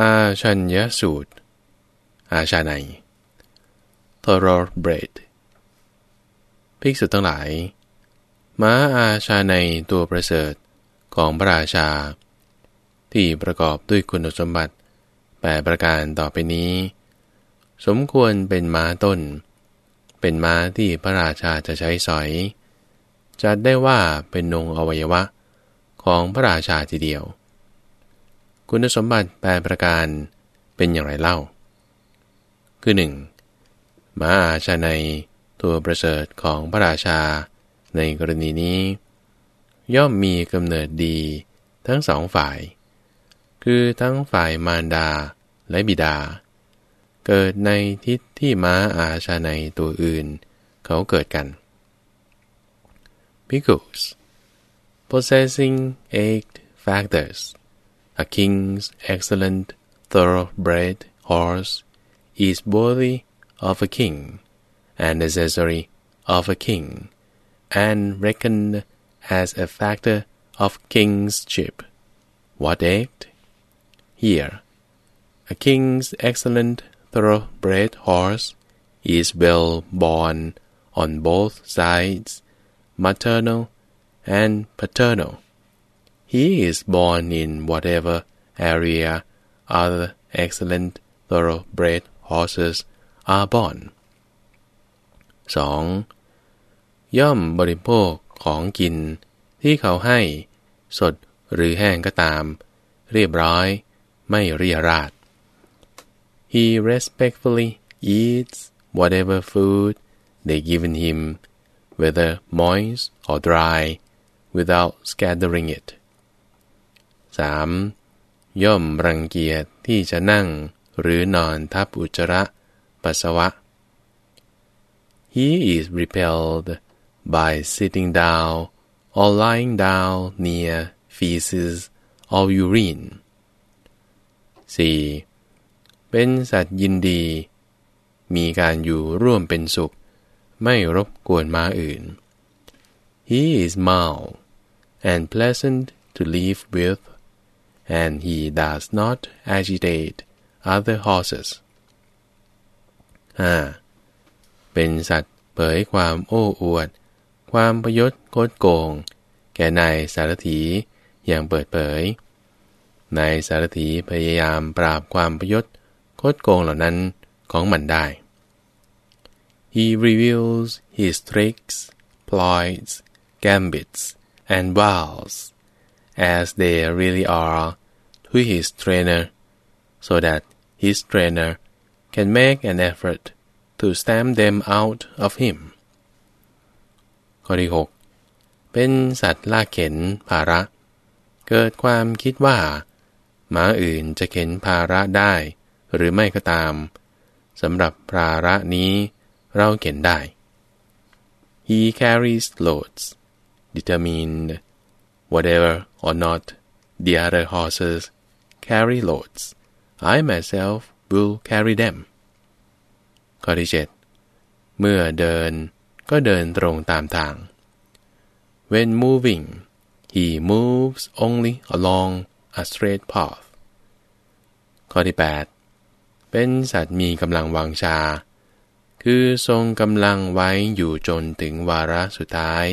อาชัญญสูตร อาชาในทรอเบรดภิกษุทั้งหลาย ม้าอาชาในตัวประเสริฐของพระราชา ที่ประกอบด้วยคุณสมบัติแปประการต่อไปนี้ สมควรเป็นม้าต้น เป็นม้าที่พระราชาจะใช้สอย จัดได้ว่าเป็นนงอวัยวะของพระราชาทีเดียว คุณสมบัติแปประการเป็นอย่างไรเล่า คือหนึ่งม้าอาชาในตัวประเสริฐของพระราชา ในกรณีนี้ ย่อมมีกำเนิดดีทั้งสองฝ่าย คือทั้งฝ่ายมารดาและบิดา เกิดในทิศที่ม้าอาชาในตัวอื่น เขาเกิดกัน Because possessing eight factors a king's excellent thoroughbred horse is worthy of a king and necessary of a king, and reckoned as a factor of kingship. What act? Here, a king's excellent thoroughbred horse is well born on both sides, maternal and paternal. He is born in whatever area other excellent thoroughbred horses are born. 2. ย่อมบริโภคของกินที่เขาให้ สดหรือแห้งก็ตาม เรียบร้อยไม่เรียราด He respectfully eats whatever food they given him whether moist or dry without scattering it 3. ย่อมรังเกียจที่จะนั่งหรือนอนทับอุจจาระ ปัสสาวะ he is repelled by sitting down or lying down near feces or urine 4. เป็นสัตว์ยินดี มีการอยู่ร่วมเป็นสุข ไม่รบกวนม้าอื่น He is mild and pleasant to live with and he does not agitate other horses 5. เป็นสัตว์เผยความโอ้อวด ความประยศโกดโกง แก่นายสารถีอย่างเปิดเผย นายสารถีพยายามปราบความประยศโคดโกงเหล่านั้นของมันได้ He reveals his tricks, ploys, gambits, and wiles as they really are to his trainer, so that his trainer can make an effort to stamp them out of him ข้อที่6เป็นสัตว์ลากเข็นภาระ เกิดความคิดว่า หมาอื่นจะเข็นภาระได้ หรือไม่ก็ตามสำหรับภาระนี้เราเข็นได้ He carries loads determined whatever or not the other horses carry loads I myself will carry them ข้อที่7เมื่อเดินก็เดินตรงตามทาง When moving he moves only along a straight path ข้อที่ 8 เป็นสัตว์มีกำลังวังชา คือทรงกำลังไว้อยู่จนถึงวาระสุดท้าย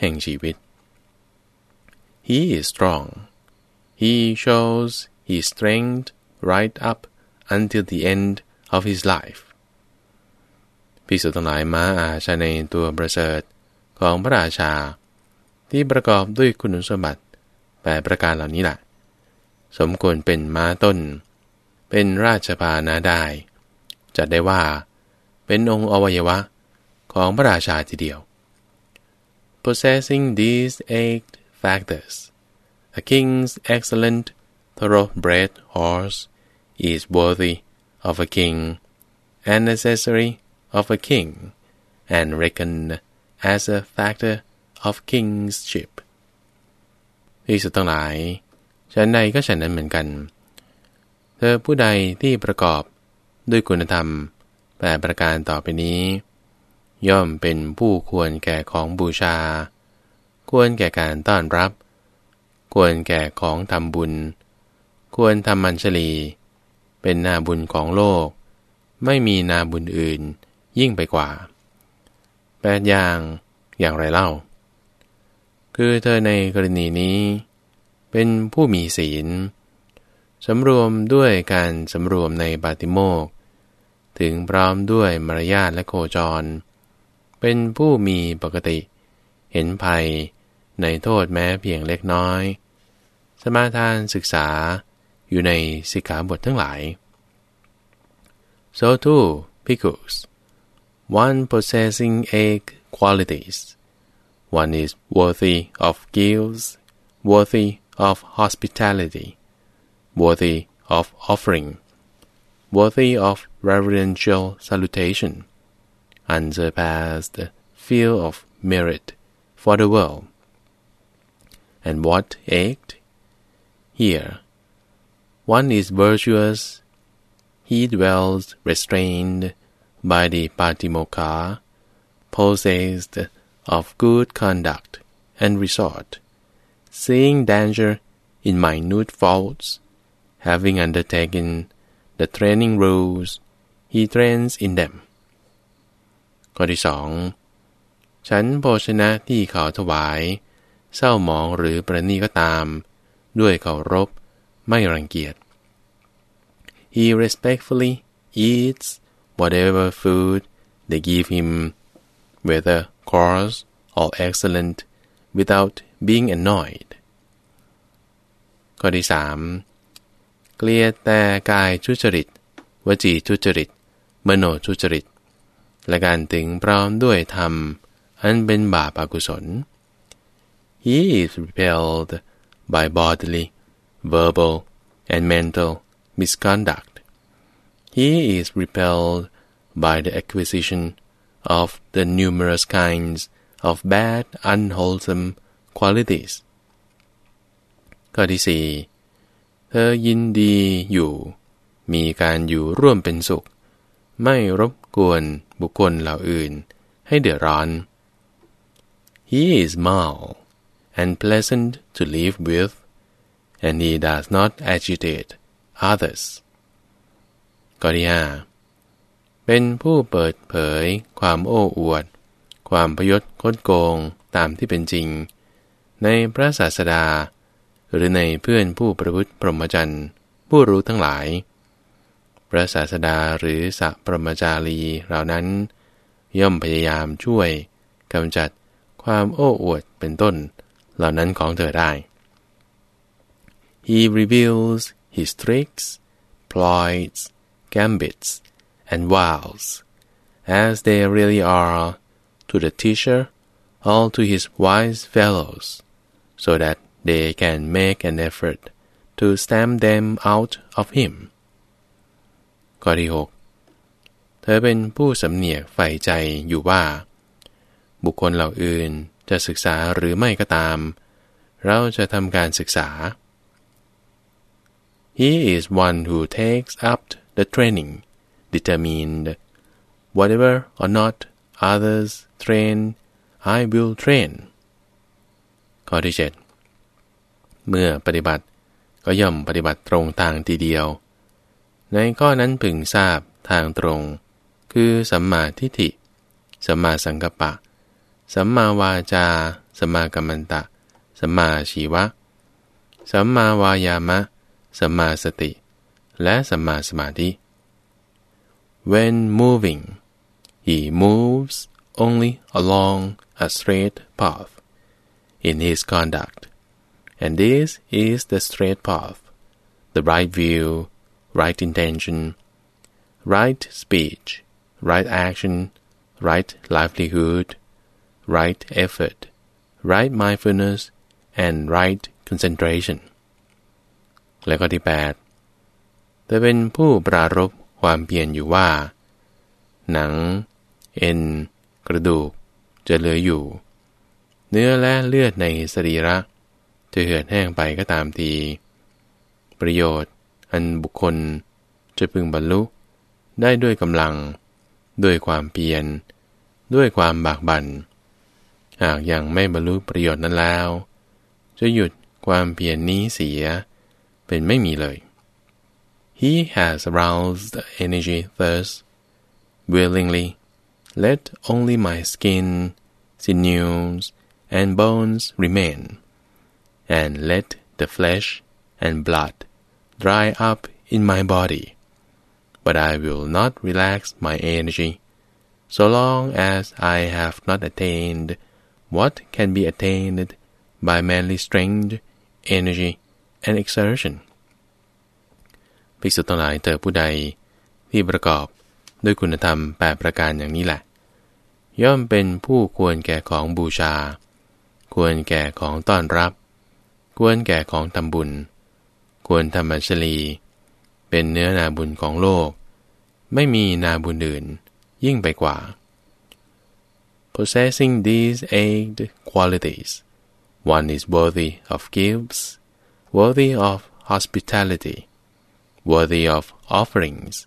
แห่งชีวิต He is strong he shows his strength right up until the end of his life ภิกษุทั้งหลายม้าอาชาในตัวประเสริฐของพระราชา ที่ประกอบด้วยคุณสมบัติแปประการเหล่านี้แหละสมควรเป็นม้าต้น เป็นราชพานาได้จัดได้ว่า เป็นองค์อวัยวะของพระราชาทีเดียว possessing these eight factors a king's excellent thoroughbred horse is worthy of a king and necessary of a king and reckoned as a factor of kingship ภิกษุทั้งหลาย ฉันใดก็ฉันนั้นเหมือนกัน เธอผู้ใดที่ประกอบด้วยคุณธรรมแปดประการต่อไปนี้ ย่อมเป็นผู้ควรแก่ของบูชา ควรแก่การต้อนรับ ควรแก่ของทำบุญ ควรทำมัญชลี เป็นนาบุญของโลก ไม่มีนาบุญอื่นยิ่งไปกว่าแปดอย่างอย่างไรเล่า คือเธอในกรณีนี้ เป็นผู้มีศีลสำรวมด้วยการสำรวมในบาติโมก ถึงพร้อมด้วยมารยาทและโคจร เป็นผู้มีปกติ เห็นภัยในโทษแม้เพียงเล็กน้อย สมาทานศึกษา อยู่ในสิกขาบททั้งหลาย so too bhikkhus one possessing eight qualities one is worthy of gifts worthy of hospitality worthy of offering worthy of reverential salutation unsurpassed field of merit for the world and what eight here one is virtuous. He dwells restrained by the Patimokkha, possessed of good conduct and resort, seeing danger in minute faults, having undertaken the training rules, he trains in them. ข้อที่สองฉันโภชนะที่เขาถวาย เศร้าหมองหรือประนีก็ตาม ด้วยเคารพ ไม่รังเกียจ He respectfully eats whatever food they give him, whether coarse or excellent, without being annoyed. ข้อที่สามเกลียดแต่กายทุจริต วจีทุจริต มโนทุจริต และการถึงพร้อมด้วยธรรม อันเป็นบาปอกุศล He is repelled by bodily, verbal, and mental misconduct. He is repelled by the acquisition of the numerous kinds of bad, unwholesome qualities. ข้อที่สี่เธอยินดีอยู่ มีการอยู่ร่วมเป็นสุข ไม่รบกวนบุคคลเหล่าอื่น ให้เดือดร้อน He is mild and pleasant to live with and he does not agitate others ข้อที่ห้าเป็นผู้เปิดเผย ความโอ้อวด ความพยศคดโกงตามที่เป็นจริง ในพระศาสดา หรือในเพื่อนผู้ประพฤติพรหมจรรย์ผู้รู้ทั้งหลาย พระศาสดาหรือสัพพรมจารีเหล่านั้น ย่อมพยายามช่วยกำจัดความโอ้อวดเป็นต้น เหล่านั้นของเธอได้ He reveals his tricks, ploys, gambits, and wiles, as they really are, to the teacher, all to his wise fellows, so that they can make an effort to stamp them out of him. ข้อที่หกเธอเป็นผู้สำเนียกใฝ่ใจอยู่ว่า บุคคลเหล่าอื่นจะศึกษาหรือไม่ก็ตาม เราจะทำการศึกษา He is one who takes up the training, determined, whatever or not others train, I will train. ข้อที่เจ็ดเมื่อปฏิบัติก็ย่อมปฏิบัติตรงทางทีเดียว ในข้อนั้นพึงทราบทางตรง คือสัมมาทิฏฐิ สัมมาสังกัปปะ สัมมาวาจา สัมมากัมมันตะ สัมมาชีวะ สัมมาวายามะ สัมมาสติ และสัมมาสมาธิ When moving he moves only along a straight path in his conduct and this is the straight path the right view right intention right speech right action right livelihood right effort right mindfulness and right concentration และข้อที่ 8 แต่เป็นผู้ปรารบความเพียรอยู่ว่า หนัง เอ็น กระดูก จะเหลืออยู่ เนื้อและเลือดในสรีระ จะเหือดแห้งไปก็ตามที ประโยชน์ อันบุคคลจะพึงบรรลุ ได้ด้วยกำลัง ด้วยความเพียร ด้วยความบากบัน่นหากยังไม่บรรลุประโยชน์นั้นแล้ว จะหยุดความเพียรนนี้เสีย เป็นไม่มีเลย he has aroused energy thus. Willingly, let only my skin, sinews, and bones remain, and let the flesh and blood dry up in my body. But I will not relax my energy, so long as I have not attained what can be attained by manly strength, energy, and exertion ภิกษุทั้งหลายเธอผู้ใดที่ประกอบด้วยคุณธรรมแปประการอย่างนี้แหละ ย่อมเป็นผู้ควรแก่ของบูชา ควรแก่ของต้อนรับ ควรแก่ของทำบุญ ควรทำบัญชลี เป็นเนื้อนาบุญของโลก ไม่มีนาบุญอื่นยิ่งไปกว่า Possessing these eight qualities one is worthy of gifts worthy of hospitality worthy of offerings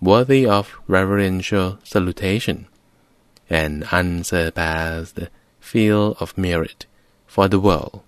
worthy of reverential salutation an unsurpassed field of merit for the world